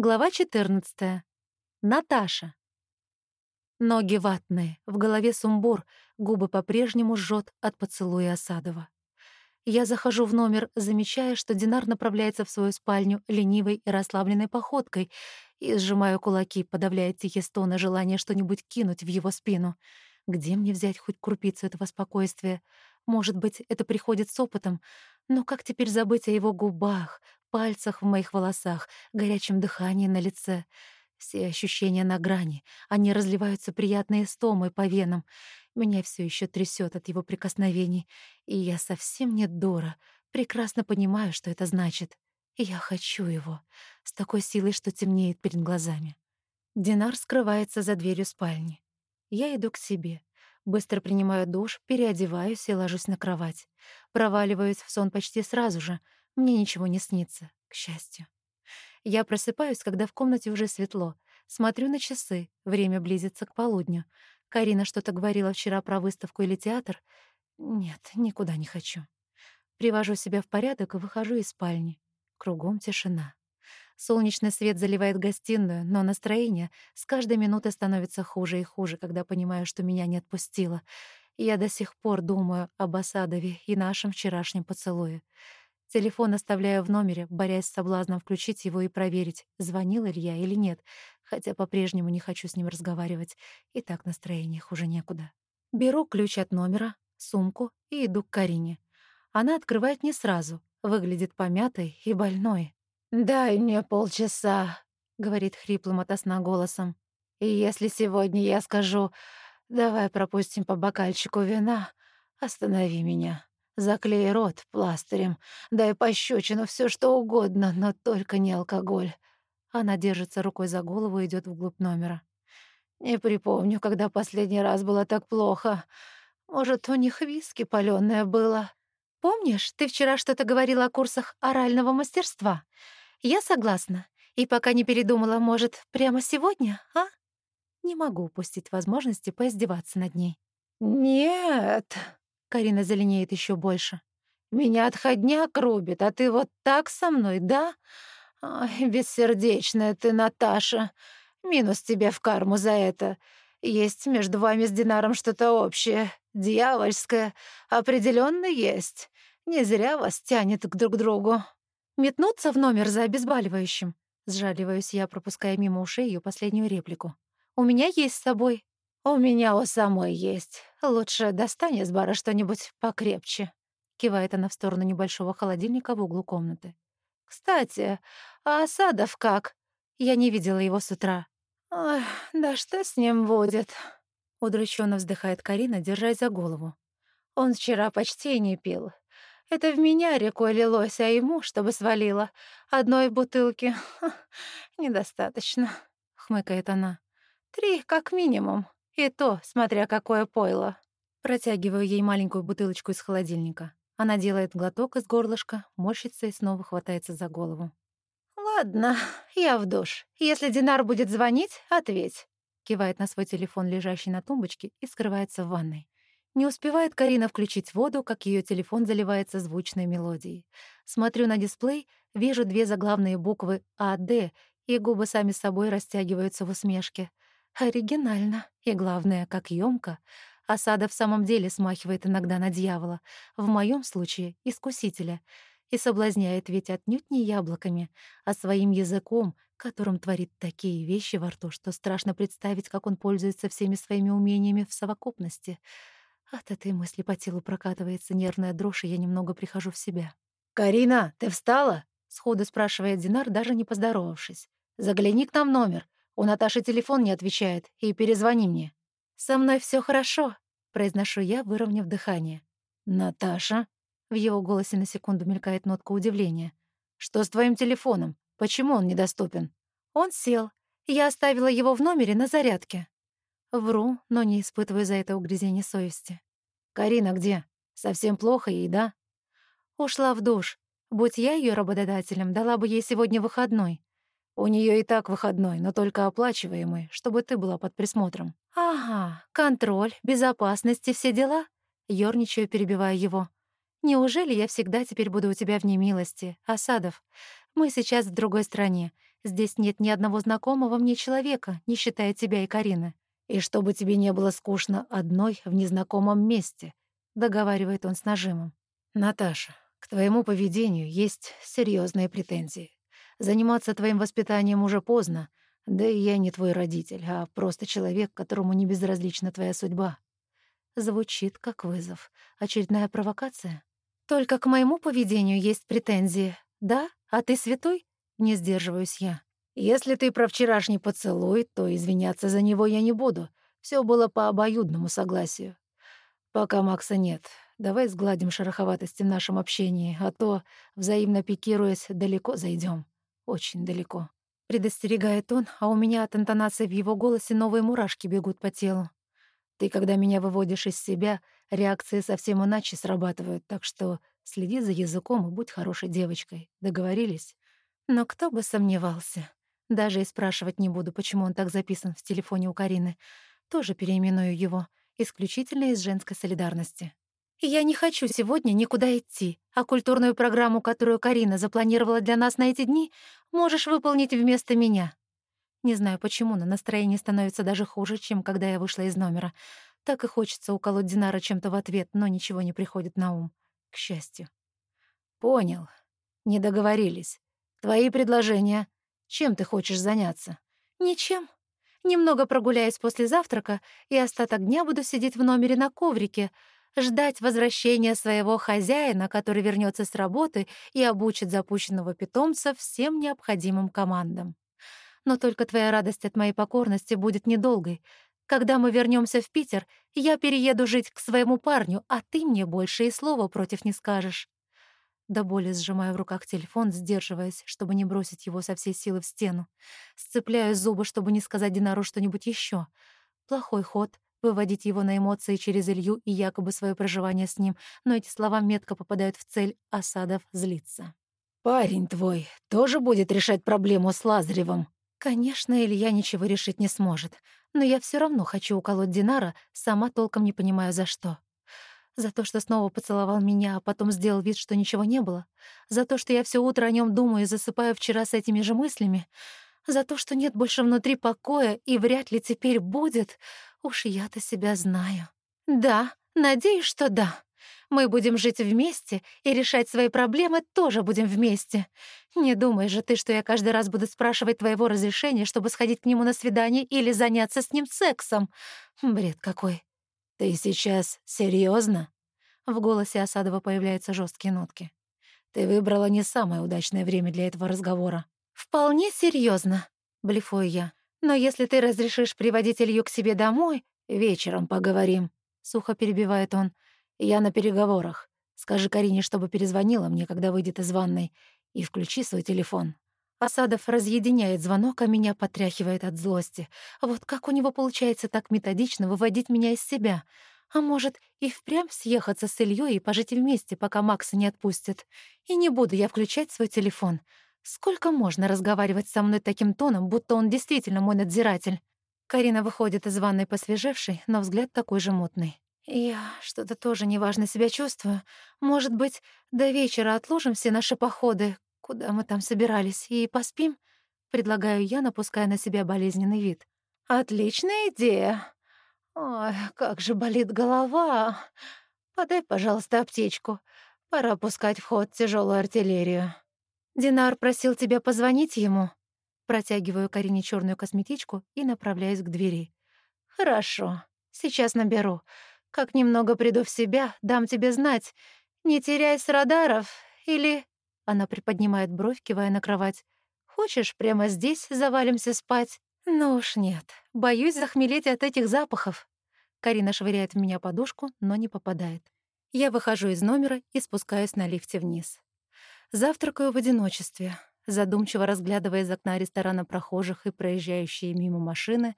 Глава 14. Наташа. Ноги ватные, в голове сумбур, губы по-прежнему жжет от поцелуя Осадова. Я захожу в номер, замечая, что Динар направляется в свою спальню ленивой и расслабленной походкой, и сжимаю кулаки, подавляя тихие стоны желания что-нибудь кинуть в его спину. Где мне взять хоть крупицу этого спокойствия? Может быть, это приходит с опытом, но как теперь забыть о его губах, пальцах в моих волосах, горячем дыхании на лице. Все ощущения на грани, они разливаются приятной стомой по венам. Меня все еще трясет от его прикосновений, и я совсем не дура, прекрасно понимаю, что это значит. Я хочу его, с такой силой, что темнеет перед глазами. Динар скрывается за дверью спальни. Я иду к себе. Быстро принимаю душ, переодеваюсь и ложусь на кровать. Проваливаюсь в сон почти сразу же — мне ничего не снится, к счастью. Я просыпаюсь, когда в комнате уже светло. Смотрю на часы, время близится к полудню. Карина что-то говорила вчера про выставку или театр. Нет, никуда не хочу. Привожу себя в порядок и выхожу из спальни. Кругом тишина. Солнечный свет заливает гостиную, но настроение с каждой минутой становится хуже и хуже, когда понимаю, что меня не отпустило. Я до сих пор думаю об Осадове и нашем вчерашнем поцелуе. Телефон оставляю в номере, борясь с соблазном включить его и проверить, звонил Илья или нет, хотя по-прежнему не хочу с ним разговаривать, и так настроение хуже некуда. Беру ключ от номера, сумку и иду к Карине. Она открывает не сразу, выглядит помятой и больной. «Дай мне полчаса», — говорит хриплым от сна голосом. «И если сегодня я скажу, давай пропустим по бокальчику вина, останови меня». Заклей рот пластырем, дай пощечину, все что угодно, но только не алкоголь. Она держится рукой за голову и идет вглубь номера. Не припомню, когда последний раз было так плохо. Может, у них виски палёное было. Помнишь, ты вчера что-то говорила о курсах орального мастерства? Я согласна. И пока не передумала, может, прямо сегодня, а? Не могу упустить возможности поиздеваться над ней. «Нет», Карина зеленеет еще больше. «Меня отходняк рубит, а ты вот так со мной, да? Ой, бессердечная ты, Наташа. Минус тебе в карму за это. Есть между вами с Динаром что-то общее, дьявольское. Определенно есть. Не зря вас тянет к друг другу. Метнуться в номер за обезболивающим?» Сжаливаюсь я, пропуская мимо ушей ее последнюю реплику. «У меня есть с собой». «У меня у самой есть. Лучше достань из бара что-нибудь покрепче», — кивает она в сторону небольшого холодильника в углу комнаты. «Кстати, а Асадов как? Я не видела его с утра». «Ой, да что с ним будет?» — удрученно вздыхает Карина, держась за голову. «Он вчера почти не пил. Это в меня рекой лилось, а ему, чтобы свалило, одной бутылки недостаточно», — хмыкает она. «Три, как минимум». И то, смотря какое пойло. Протягиваю ей маленькую бутылочку из холодильника. Она делает глоток из горлышка, морщится и снова хватается за голову. «Ладно, я в душ. Если Динар будет звонить, ответь». Кивает на свой телефон, лежащий на тумбочке, и скрывается в ванной. Не успевает Карина включить воду, как ее телефон заливается звучной мелодией. Смотрю на дисплей, вижу две заглавные буквы «АД», и губы сами собой растягиваются в усмешке. Оригинально. И главное, как ёмко. Осада в самом деле смахивает иногда на дьявола, в моем случае — искусителя, и соблазняет ведь отнюдь не яблоками, а своим языком, которым творит такие вещи во рту, что страшно представить, как он пользуется всеми своими умениями в совокупности. От этой мысли по телу прокатывается нервная дрожь, и я немного прихожу в себя. «Карина, ты встала?» — сходу спрашивает Динар, даже не поздоровавшись. «Загляни к нам номер. У Наташи телефон не отвечает, и перезвони мне». «Со мной все хорошо», — произношу я, выровняв дыхание. «Наташа?» — в его голосе на секунду мелькает нотка удивления. «Что с твоим телефоном? Почему он недоступен?» «Он сел. Я оставила его в номере на зарядке». Вру, но не испытываю за это угрызения совести. «Карина где? Совсем плохо ей, да?» Ушла в душ. Будь я ее работодателем, дала бы ей сегодня выходной. У нее и так выходной, но только оплачиваемый, чтобы ты была под присмотром. Ага, контроль, безопасность и все дела. Ёрничаю, перебивая его. Неужели я всегда теперь буду у тебя в немилости, Асадов? Мы сейчас в другой стране. Здесь нет ни одного знакомого мне человека, не считая тебя и Карины. И чтобы тебе не было скучно одной в незнакомом месте, договаривает он с нажимом. Наташа, к твоему поведению есть серьезные претензии. Заниматься твоим воспитанием уже поздно, да и я не твой родитель, а просто человек, которому не безразлична твоя судьба. Звучит как вызов. Очередная провокация? Только к моему поведению есть претензии. Да? А ты святой? Не сдерживаюсь я. Если ты про вчерашний поцелуй, то извиняться за него я не буду. Все было по обоюдному согласию. Пока Макса нет, давай сгладим шероховатости в нашем общении, а то, взаимно пикируясь, далеко зайдем. Очень далеко. Предостерегает он, а у меня от интонации в его голосе новые мурашки бегут по телу. Ты, когда меня выводишь из себя, реакции совсем иначе срабатывают, так что следи за языком и будь хорошей девочкой. Договорились? Но кто бы сомневался. Даже и спрашивать не буду, почему он так записан в телефоне у Карины. Тоже переименую его, исключительно из женской солидарности. Я не хочу сегодня никуда идти, а культурную программу, которую Карина запланировала для нас на эти дни, можешь выполнить вместо меня. Не знаю почему, но настроение становится даже хуже, чем когда я вышла из номера. Так и хочется уколоть Динара чем-то в ответ, но ничего не приходит на ум. К счастью. «Понял. Не договорились. Твои предложения. Чем ты хочешь заняться?» «Ничем. Немного прогуляюсь после завтрака, и остаток дня буду сидеть в номере на коврике, ждать возвращения своего хозяина, который вернется с работы и обучит запущенного питомца всем необходимым командам. Но только твоя радость от моей покорности будет недолгой. Когда мы вернемся в Питер, я перееду жить к своему парню, а ты мне больше и слова против не скажешь». До боли сжимаю в руках телефон, сдерживаясь, чтобы не бросить его со всей силы в стену. Сцепляю зубы, чтобы не сказать Динару что-нибудь еще. Плохой ход — выводить его на эмоции через Илью и якобы свое проживание с ним, но эти слова метко попадают в цель, Асадов злится. «Парень твой тоже будет решать проблему с Лазаревым?» Конечно, Илья ничего решить не сможет, но я все равно хочу уколоть Динара, сама толком не понимаю за что. За то, что снова поцеловал меня, а потом сделал вид, что ничего не было. За то, что я все утро о нем думаю и засыпаю вчера с этими же мыслями. За то, что нет больше внутри покоя и вряд ли теперь будет. Уж я-то себя знаю. Да, надеюсь, что да. Мы будем жить вместе и решать свои проблемы тоже будем вместе. Не думай же ты, что я каждый раз буду спрашивать твоего разрешения, чтобы сходить к нему на свидание или заняться с ним сексом. Бред какой. Ты сейчас серьезно? В голосе Осадова появляются жесткие нотки. Ты выбрала не самое удачное время для этого разговора. Вполне серьезно, блефую я. Но если ты разрешишь приводить Илью к себе домой, вечером поговорим, сухо перебивает он. Я на переговорах. Скажи Карине, чтобы перезвонила мне, когда выйдет из ванной, и включи свой телефон. Асадов разъединяет звонок, а меня потряхивает от злости. Вот как у него получается так методично выводить меня из себя? А может, и впрямь съехаться с Ильей и пожить вместе, пока Макса не отпустит? И не буду я включать свой телефон. Сколько можно разговаривать со мной таким тоном, будто он действительно мой надзиратель? Карина выходит из ванной посвежевшей, но взгляд такой же мутный. Я что-то тоже неважно себя чувствую. Может быть, до вечера отложим все наши походы, куда мы там собирались, и поспим? Предлагаю я, напуская на себя болезненный вид. Отличная идея. Ой, как же болит голова. Подай, пожалуйста, аптечку. Пора пускать в ход тяжелую артиллерию. Динар просил тебя позвонить ему. Протягиваю Карине черную косметичку и направляюсь к двери. Хорошо, сейчас наберу. Как немного приду в себя, дам тебе знать. Не теряй с радаров. Или...» Она приподнимает бровь, кивая на кровать. «Хочешь, прямо здесь завалимся спать?» «Ну уж нет. Боюсь захмелеть от этих запахов». Карина швыряет в меня подушку, но не попадает. Я выхожу из номера и спускаюсь на лифте вниз. Завтракаю в одиночестве, задумчиво разглядывая из окна ресторана прохожих и проезжающие мимо машины,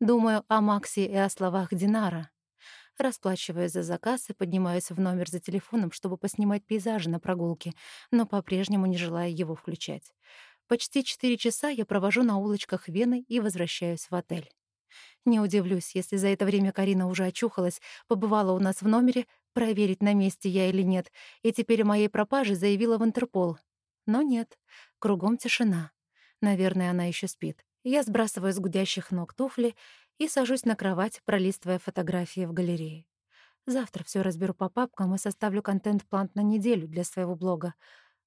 думаю о Максе и о словах Динара. Расплачиваюсь за заказ и поднимаюсь в номер за телефоном, чтобы поснимать пейзажи на прогулке, но по-прежнему не желаю его включать. Почти четыре часа я провожу на улочках Вены и возвращаюсь в отель. Не удивлюсь, если за это время Карина уже очухалась, побывала у нас в номере, проверить, на месте я или нет, и теперь о моей пропаже заявила в Интерпол. Но нет, кругом тишина. Наверное, она еще спит. Я сбрасываю с гудящих ног туфли и сажусь на кровать, пролистывая фотографии в галерее. Завтра все разберу по папкам и составлю контент-план на неделю для своего блога.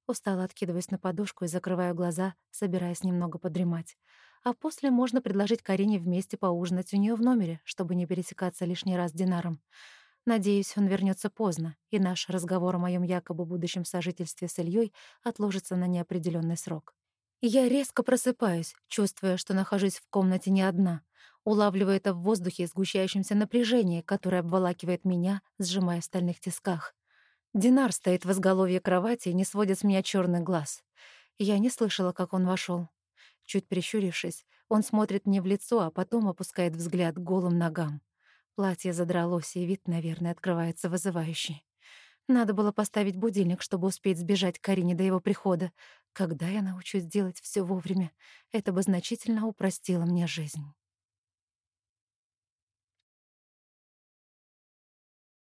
Устало откидываюсь на подушку и закрываю глаза, собираясь немного подремать. А после можно предложить Карине вместе поужинать у нее в номере, чтобы не пересекаться лишний раз с Динаром. Надеюсь, он вернется поздно, и наш разговор о моем якобы будущем сожительстве с Ильей отложится на неопределенный срок. Я резко просыпаюсь, чувствуя, что нахожусь в комнате не одна. Улавливаю это в воздухе сгущающемся напряжение, которое обволакивает меня, сжимая в стальных тисках. Динар стоит в изголовье кровати и не сводит с меня черный глаз. Я не слышала, как он вошел. Чуть прищурившись, он смотрит мне в лицо, а потом опускает взгляд к голым ногам. Платье задралось, и вид, наверное, открывается вызывающий. Надо было поставить будильник, чтобы успеть сбежать к Карине до его прихода. Когда я научусь делать все вовремя, это бы значительно упростило мне жизнь.